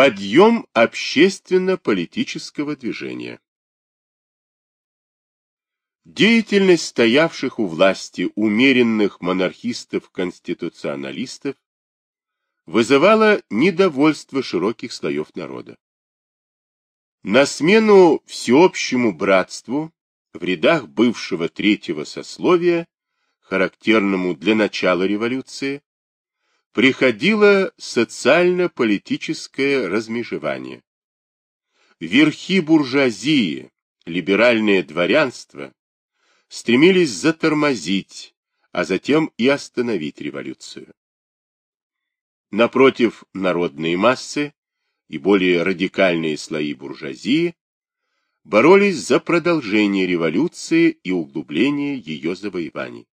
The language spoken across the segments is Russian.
Подъем общественно-политического движения. Деятельность стоявших у власти умеренных монархистов-конституционалистов вызывала недовольство широких слоев народа. На смену всеобщему братству в рядах бывшего третьего сословия, характерному для начала революции, приходило социально-политическое размежевание. Верхи буржуазии, либеральное дворянство стремились затормозить, а затем и остановить революцию. Напротив, народные массы и более радикальные слои буржуазии боролись за продолжение революции и углубление ее завоеваний.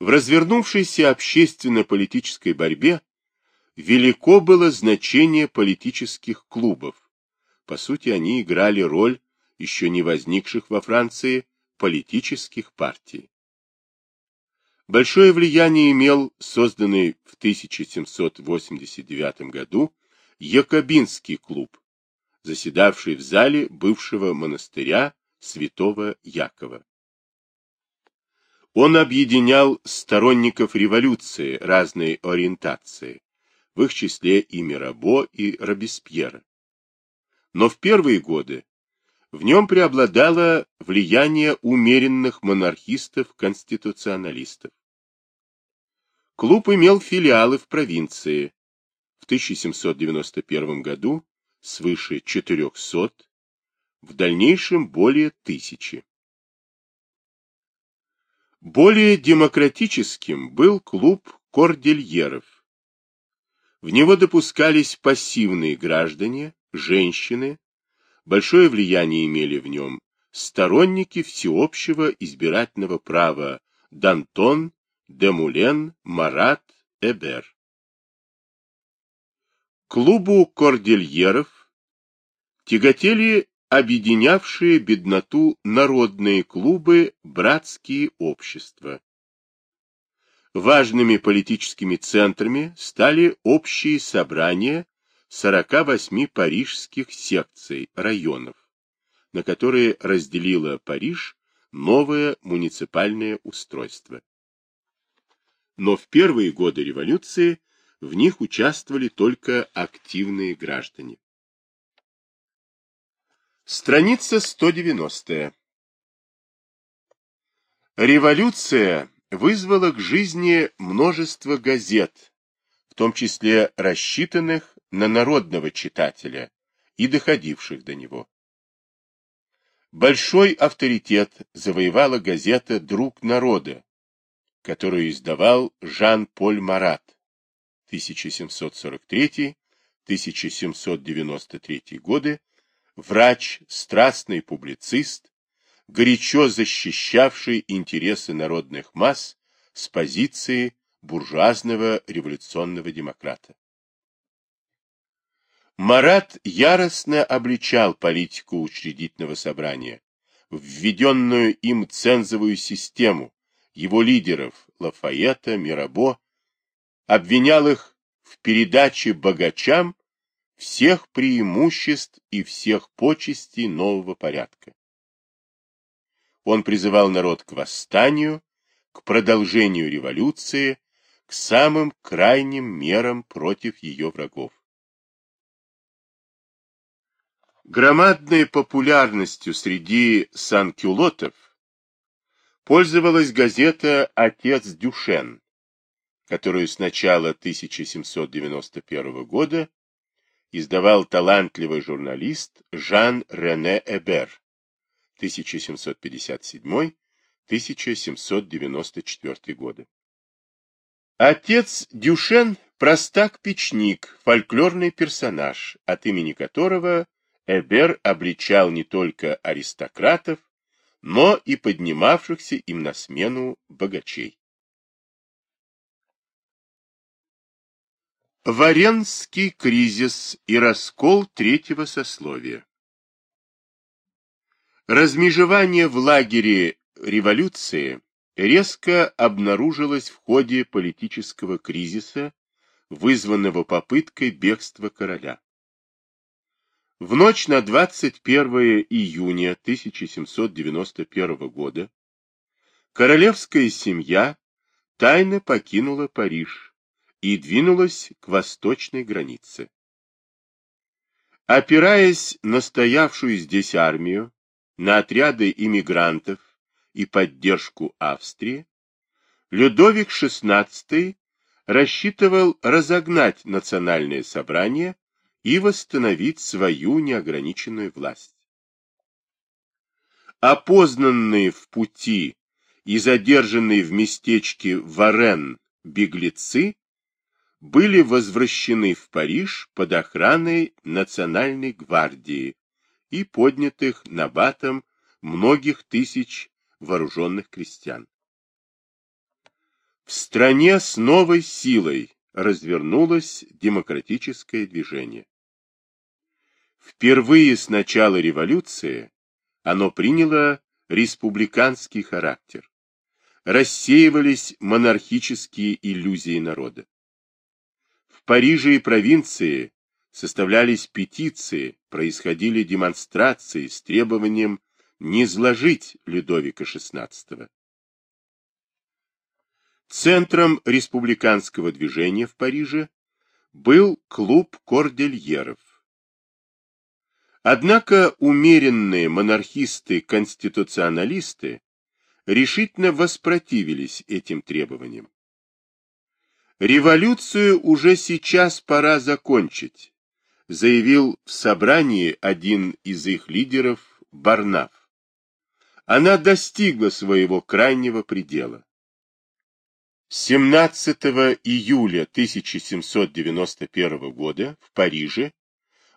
В развернувшейся общественно-политической борьбе велико было значение политических клубов. По сути, они играли роль еще не возникших во Франции политических партий. Большое влияние имел созданный в 1789 году Якобинский клуб, заседавший в зале бывшего монастыря святого Якова. Он объединял сторонников революции разной ориентации, в их числе и Мирабо, и Робеспьера. Но в первые годы в нем преобладало влияние умеренных монархистов-конституционалистов. Клуб имел филиалы в провинции. В 1791 году свыше 400, в дальнейшем более тысячи. Более демократическим был клуб кордильеров. В него допускались пассивные граждане, женщины, большое влияние имели в нем сторонники всеобщего избирательного права Дантон, Демулен, Марат, Эбер. Клубу кордильеров тяготели объединявшие бедноту народные клубы «Братские общества». Важными политическими центрами стали общие собрания 48 парижских секций, районов, на которые разделило Париж новое муниципальное устройство но в первые годы революции в них участвовали только активные граждане. Страница 190. Революция вызвала к жизни множество газет, в том числе рассчитанных на народного читателя и доходивших до него. Большой авторитет завоевала газета «Друг народа», которую издавал Жан-Поль Марат 1743-1793 годы, врач, страстный публицист, горячо защищавший интересы народных масс с позиции буржуазного революционного демократа. Марат яростно обличал политику учредительного собрания, введенную им цензовую систему, его лидеров Лафаета, Мирабо, обвинял их в передаче богачам всех преимуществ и всех почестей нового порядка. Он призывал народ к восстанию, к продолжению революции, к самым крайним мерам против ее врагов. Громадной популярностью среди санкюлотов пользовалась газета «Отец Дюшен», которую с начала 1791 года издавал талантливый журналист Жан-Рене Эбер 1757-1794 годы. Отец Дюшен – простак-печник, фольклорный персонаж, от имени которого Эбер обличал не только аристократов, но и поднимавшихся им на смену богачей. Варенский кризис и раскол третьего сословия Размежевание в лагере революции резко обнаружилось в ходе политического кризиса вызванного попыткой бегства короля. В ночь на 21 июня 1791 года королевская семья тайно покинула Париж и двинулась к восточной границе. Опираясь на стоявшую здесь армию, на отряды иммигрантов и поддержку Австрии, Людовик XVI рассчитывал разогнать национальное собрание и восстановить свою неограниченную власть. Опознанные в пути и задержанные в местечке Варен беглецы были возвращены в Париж под охраной Национальной гвардии и поднятых набатом многих тысяч вооруженных крестьян. В стране с новой силой развернулось демократическое движение. Впервые с начала революции оно приняло республиканский характер. Рассеивались монархические иллюзии народа. В Париже и провинции составлялись петиции, происходили демонстрации с требованием не изложить Людовика XVI. Центром республиканского движения в Париже был клуб кордельеров. Однако умеренные монархисты-конституционалисты решительно воспротивились этим требованиям. Революцию уже сейчас пора закончить, заявил в собрании один из их лидеров Барнаф. Она достигла своего крайнего предела. 17 июля 1791 года в Париже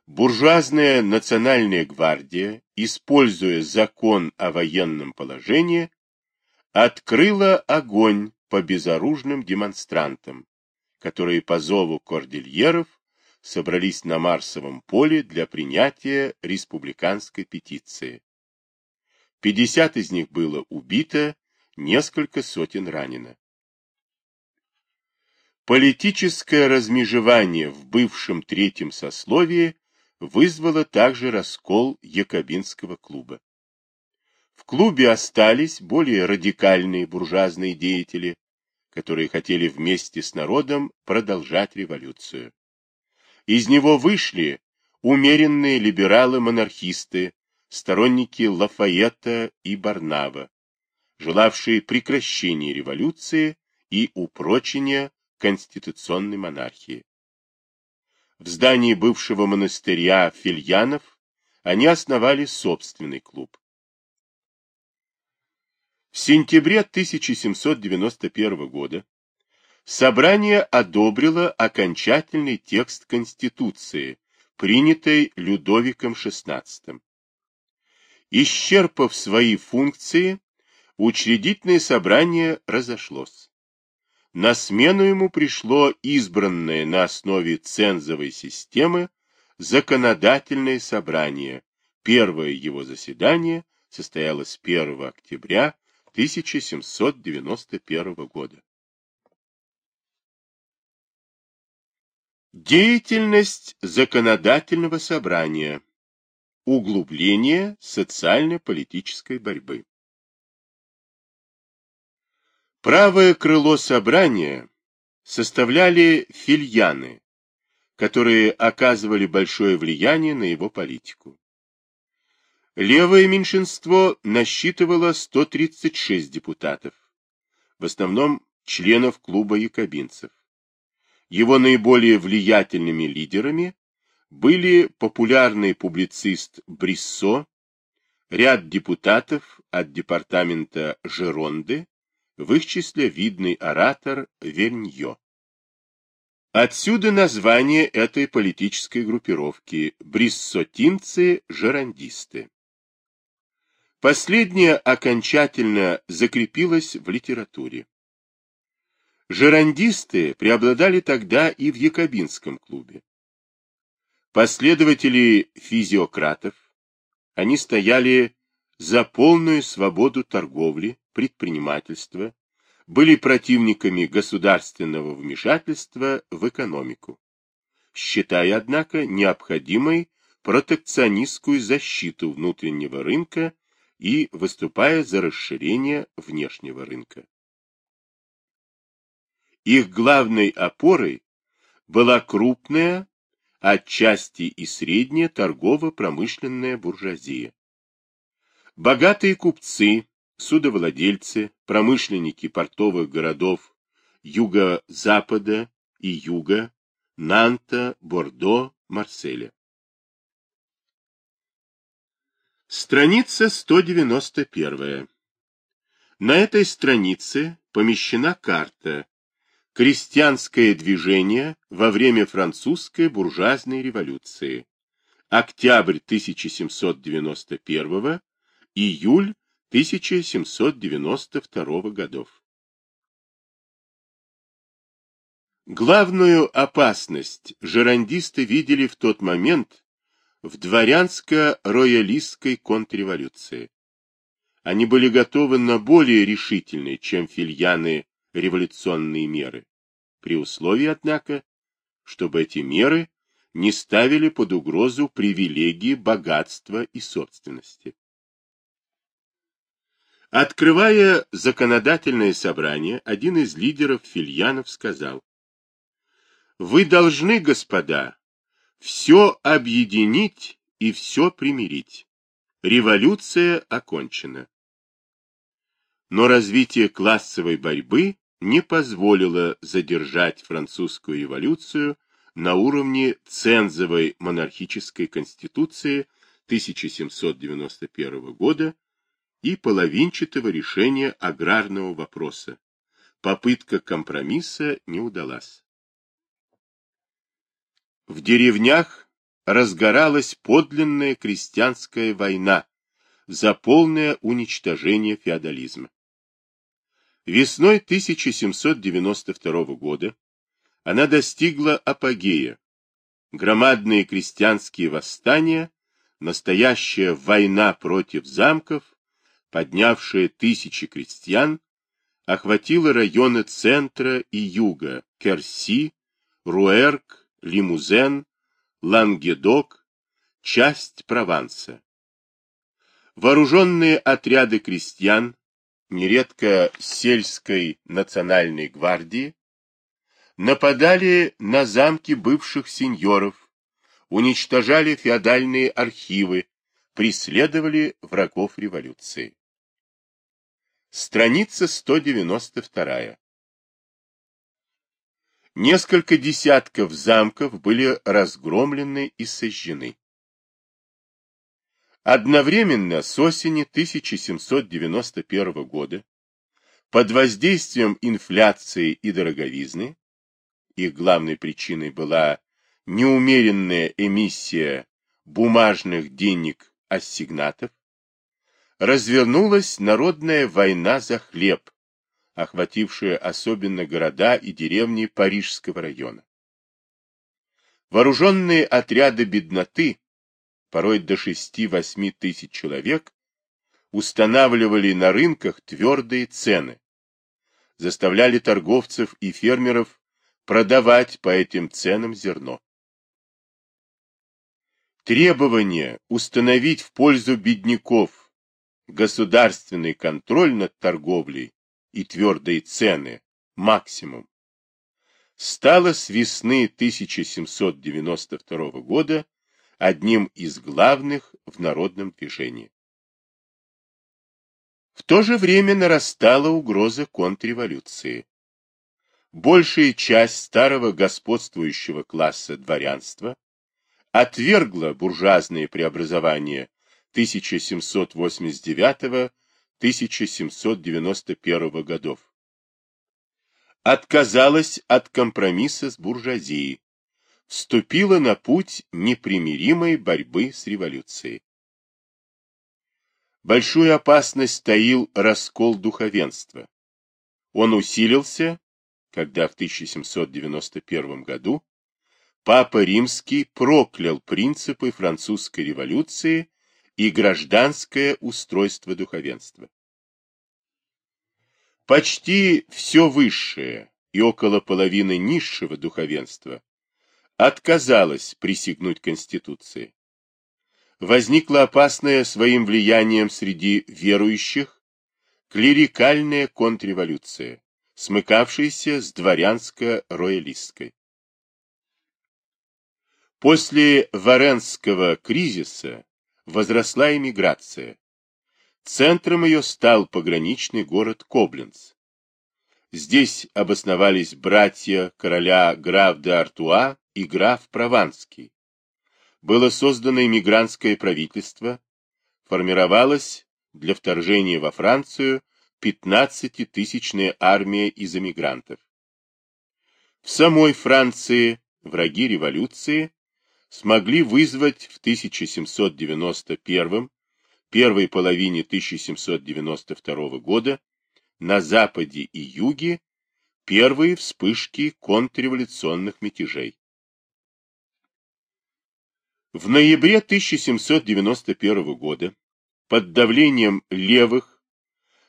буржуазная национальная гвардия, используя закон о военном положении, открыла огонь по безоружным демонстрантам, которые по зову кордильеров собрались на Марсовом поле для принятия республиканской петиции. 50 из них было убито, несколько сотен ранено. Политическое размежевание в бывшем третьем сословии вызвало также раскол Якобинского клуба. В клубе остались более радикальные буржуазные деятели, которые хотели вместе с народом продолжать революцию. Из него вышли умеренные либералы-монархисты, сторонники Лафайета и Барнава, желавшие прекращения революции и упрочения конституционной монархии. В здании бывшего монастыря Фильянов они основали собственный клуб. В сентябре 1791 года собрание одобрило окончательный текст Конституции, принятой Людовиком XVI. Исчерпав свои функции, учредительное собрание разошлось. На смену ему пришло избранное на основе цензовой системы законодательное собрание. Первое его заседание состоялось 1 октября 1791 года. Деятельность законодательного собрания. Углубление социально-политической борьбы. Правое крыло собрания составляли фильяны, которые оказывали большое влияние на его политику. Левое меньшинство насчитывало 136 депутатов, в основном членов клуба якобинцев. Его наиболее влиятельными лидерами были популярный публицист Бриссо, ряд депутатов от департамента Жеронды, в их числе видный оратор Верньо. Отсюда название этой политической группировки – бриссотинцы-жерандисты. Последняя окончательно закрепилась в литературе. Жерандисты преобладали тогда и в Якобинском клубе. Последователи физиократов, они стояли за полную свободу торговли, предпринимательства, были противниками государственного вмешательства в экономику, считая, однако, необходимой протекционистскую защиту внутреннего рынка и выступая за расширение внешнего рынка. Их главной опорой была крупная, отчасти и средняя торгово-промышленная буржуазия. Богатые купцы, судовладельцы, промышленники портовых городов юго-запада и юга, Нанта, Бордо, Марселя. Страница 191. На этой странице помещена карта «Крестьянское движение во время французской буржуазной революции. Октябрь 1791, июль 1792 годов». Главную опасность жерандисты видели в тот момент в дворянско-роялистской контрреволюции. Они были готовы на более решительные, чем фильяны, революционные меры, при условии, однако, чтобы эти меры не ставили под угрозу привилегии, богатства и собственности. Открывая законодательное собрание, один из лидеров фильянов сказал, «Вы должны, господа, все объединить и все примирить. Революция окончена. Но развитие классовой борьбы не позволило задержать французскую революцию на уровне цензовой монархической конституции 1791 года и половинчатого решения аграрного вопроса. Попытка компромисса не удалась. В деревнях разгоралась подлинная крестьянская война за полное уничтожение феодализма. Весной 1792 года она достигла апогея. Громадные крестьянские восстания, настоящая война против замков, поднявшая тысячи крестьян, охватила районы центра и юга, Керси, Руэрк, Лимузен, Лангедок, часть Прованса. Вооруженные отряды крестьян, нередко сельской национальной гвардии, нападали на замки бывших сеньоров, уничтожали феодальные архивы, преследовали врагов революции. Страница 192. Несколько десятков замков были разгромлены и сожжены. Одновременно с осени 1791 года под воздействием инфляции и дороговизны, их главной причиной была неумеренная эмиссия бумажных денег ассигнатов, развернулась народная война за хлеб, охватившая особенно города и деревни Парижского района. Вооруженные отряды бедноты, порой до 6-8 тысяч человек, устанавливали на рынках твердые цены, заставляли торговцев и фермеров продавать по этим ценам зерно. Требование установить в пользу бедняков государственный контроль над торговлей и твердые цены, максимум, стало с весны 1792 года одним из главных в народном движении. В то же время нарастала угроза контрреволюции. Большая часть старого господствующего класса дворянства отвергла буржуазные преобразования 1789 1791 годов. Отказалась от компромисса с буржуазией, вступила на путь непримиримой борьбы с революцией. Большую опасность таил раскол духовенства. Он усилился, когда в 1791 году Папа Римский проклял принципы французской революции и гражданское устройство духовенства. Почти все высшее и около половины низшего духовенства отказалось присягнуть Конституции. Возникла опасная своим влиянием среди верующих клерикальная контрреволюция, смыкавшаяся с дворянско-роялистской. После Варенского кризиса возросла эмиграция. Центром ее стал пограничный город Кобленц. Здесь обосновались братья короля граф де Артуа и граф Прованский. Было создано иммигрантское правительство, формировалась для вторжения во Францию 15-тысячная армия из эмигрантов. В самой Франции враги революции смогли вызвать в 1791 первой половине 1792 года на западе и юге первые вспышки контрреволюционных мятежей. В ноябре 1791 года под давлением левых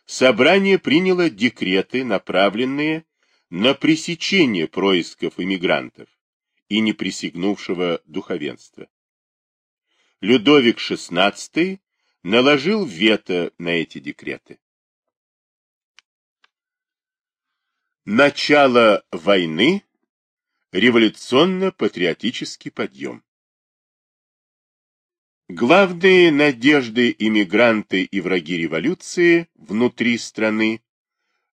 собрание приняло декреты, направленные на пресечение происков иммигрантов и неприсягнувшего духовенства. Людовик XVI наложил вето на эти декреты. Начало войны – революционно-патриотический подъем. Главные надежды иммигранты и враги революции внутри страны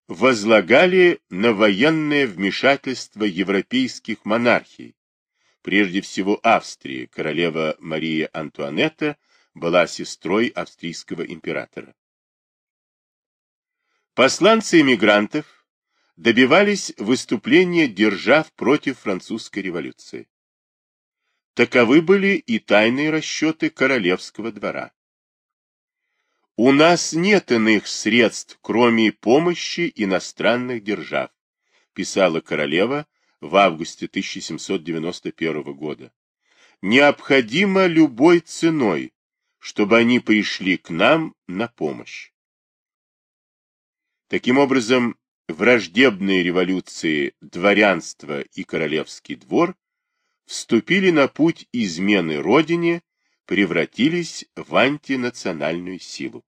возлагали на военное вмешательство европейских монархий, прежде всего Австрии, королева Мария Антуанетта была сестрой австрийского императора. Посланцы эмигрантов добивались выступления держав против французской революции. Таковы были и тайные расчеты королевского двора. У нас нет иных средств, кроме помощи иностранных держав, писала королева в августе 1791 года. Необходимо любой ценой чтобы они пришли к нам на помощь. Таким образом, враждебные революции дворянство и королевский двор вступили на путь измены родине, превратились в антинациональную силу.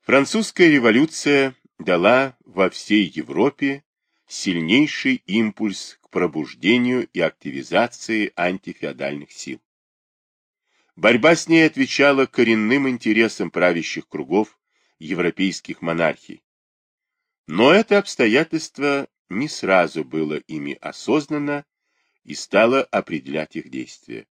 Французская революция дала во всей Европе сильнейший импульс к пробуждению и активизации антифеодальных сил. Борьба с ней отвечала коренным интересам правящих кругов европейских монархий. Но это обстоятельство не сразу было ими осознано и стало определять их действия.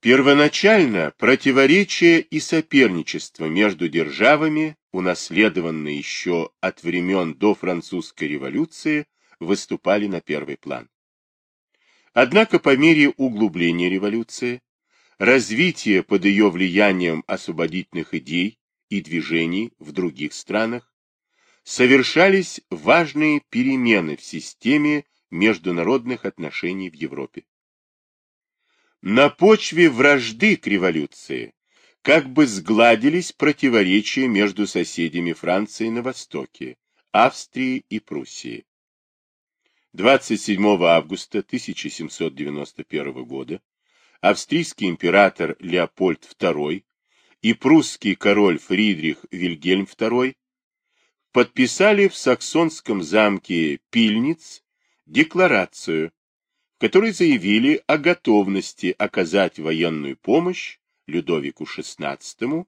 Первоначально противоречия и соперничество между державами, унаследованные еще от времен до французской революции, выступали на первый план. Однако по мере углубления революции развитие под ее влиянием освободительных идей и движений в других странах, совершались важные перемены в системе международных отношений в Европе. На почве вражды к революции как бы сгладились противоречия между соседями Франции на востоке, Австрии и Пруссии. 27 августа 1791 года австрийский император Леопольд II и прусский король Фридрих Вильгельм II подписали в саксонском замке Пильниц декларацию, в которой заявили о готовности оказать военную помощь Людовику XVI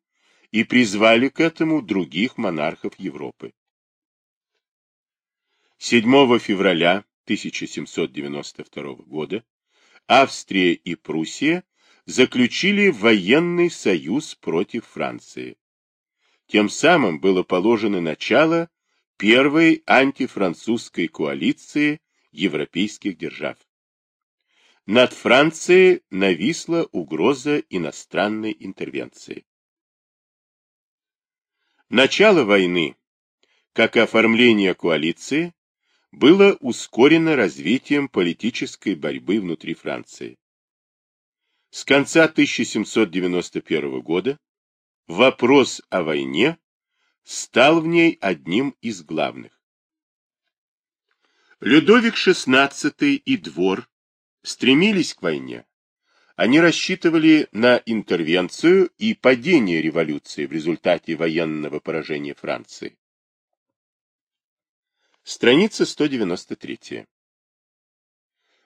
и призвали к этому других монархов Европы. 7 февраля 1792 года Австрия и Пруссия заключили военный союз против Франции. Тем самым было положено начало первой антифранцузской коалиции европейских держав. Над Францией нависла угроза иностранной интервенции. Начало войны, как оформление коалиции, было ускорено развитием политической борьбы внутри Франции. С конца 1791 года вопрос о войне стал в ней одним из главных. Людовик XVI и двор стремились к войне. Они рассчитывали на интервенцию и падение революции в результате военного поражения Франции. Страница 193.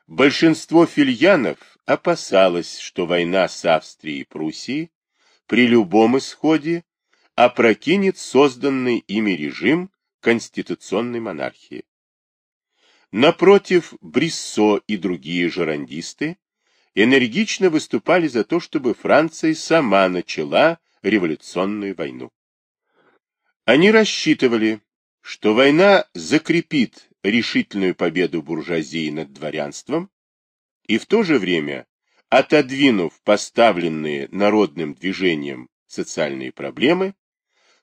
Большинство фильянов опасалось, что война с Австрией и Пруссией при любом исходе опрокинет созданный ими режим конституционной монархии. Напротив, Бриссо и другие жерандисты энергично выступали за то, чтобы Франция сама начала революционную войну. Они рассчитывали, что война закрепит решительную победу буржуазии над дворянством и в то же время, отодвинув поставленные народным движением социальные проблемы,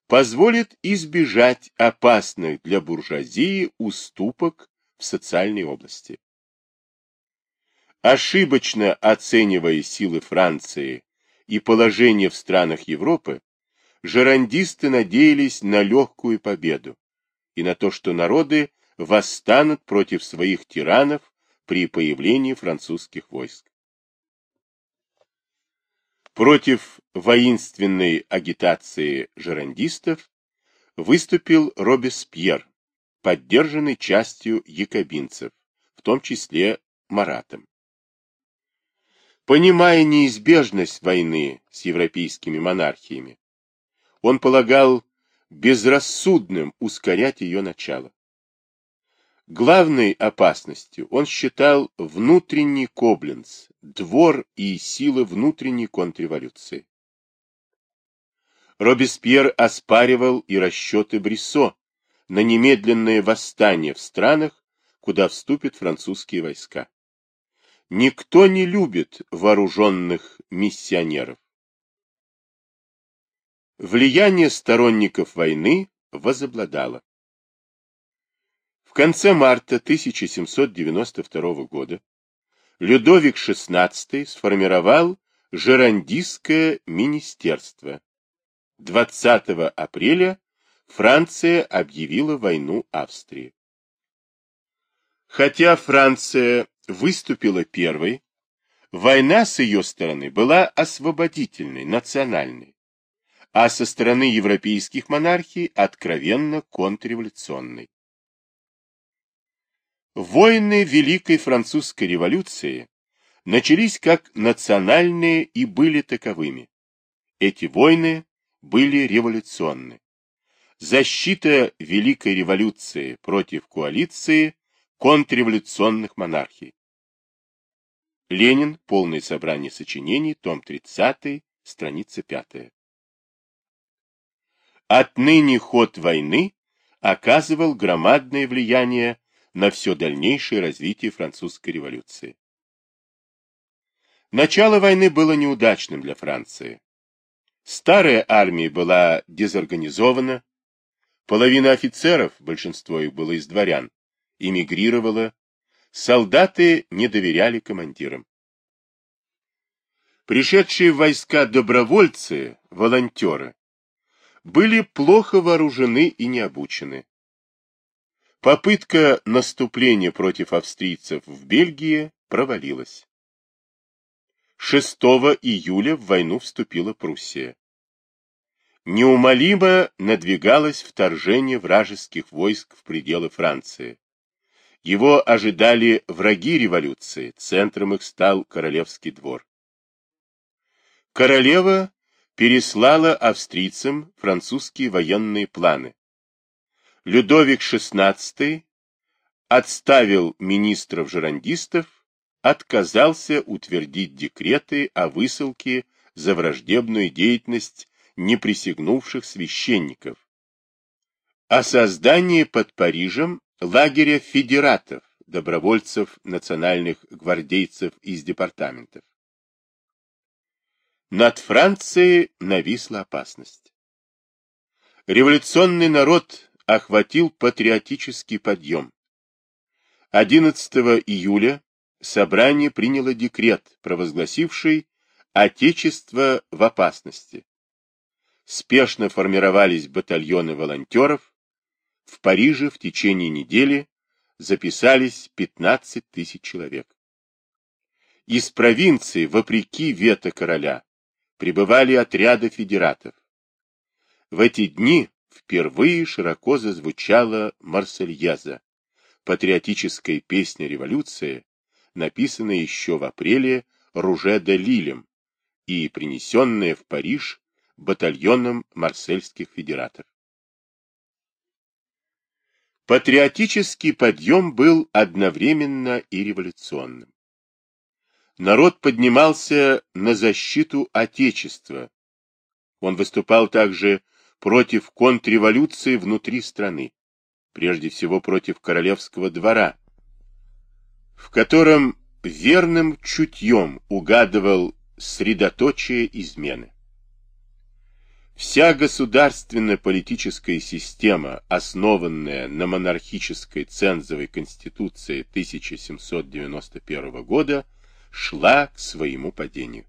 позволит избежать опасных для буржуазии уступок в социальной области. Ошибочно оценивая силы Франции и положение в странах Европы, жерандисты надеялись на легкую победу и на то, что народы восстанут против своих тиранов при появлении французских войск. Против воинственной агитации жерандистов выступил Робеспьер, поддержанный частью якобинцев, в том числе Маратом. Понимая неизбежность войны с европейскими монархиями, он полагал безрассудным ускорять ее начало. Главной опасностью он считал внутренний Кобленц, двор и силы внутренней контрреволюции. Робеспьер оспаривал и расчеты Бриссо, на немедленное восстание в странах, куда вступят французские войска. Никто не любит вооруженных миссионеров. Влияние сторонников войны возобладало. В конце марта 1792 года Людовик XVI сформировал Жерандистское министерство. 20 апреля Франция объявила войну Австрии. Хотя Франция выступила первой, война с ее стороны была освободительной, национальной, а со стороны европейских монархий откровенно контрреволюционной. Войны Великой Французской революции начались как национальные и были таковыми. Эти войны были революционны защита Великой революции против коалиции контрреволюционных монархий. Ленин. Полное собрание сочинений. Том 30. Страница 5. Отныне ход войны оказывал громадное влияние на все дальнейшее развитие французской революции. Начало войны было неудачным для Франции. Старая армия была дезорганизована, Половина офицеров, большинство их было из дворян, эмигрировала, солдаты не доверяли командирам. Пришедшие в войска добровольцы, волонтеры, были плохо вооружены и не обучены. Попытка наступления против австрийцев в Бельгии провалилась. 6 июля в войну вступила Пруссия. Неумолимо надвигалось вторжение вражеских войск в пределы Франции. Его ожидали враги революции, центром их стал королевский двор. Королева переслала австрийцам французские военные планы. Людовик XVI отставил министров-жерандистов, отказался утвердить декреты о высылке за враждебную деятельность неприсягнувших священников, о создании под Парижем лагеря федератов, добровольцев национальных гвардейцев из департаментов. Над Францией нависла опасность. Революционный народ охватил патриотический подъем. 11 июля собрание приняло декрет, провозгласивший Отечество в опасности спешно формировались батальоны волонтеров, в Париже в течение недели записались 15 тысяч человек. Из провинции, вопреки вето короля, прибывали отряды федератов. В эти дни впервые широко зазвучала Марсельяза, патриотическая песня революции, написанная еще в апреле Руже де Лилем и принесенная в Париж батальоном марсельских федератов. Патриотический подъем был одновременно и революционным. Народ поднимался на защиту Отечества. Он выступал также против контрреволюции внутри страны, прежде всего против королевского двора, в котором верным чутьем угадывал средоточие измены. Вся государственно-политическая система, основанная на монархической цензовой конституции 1791 года, шла к своему падению.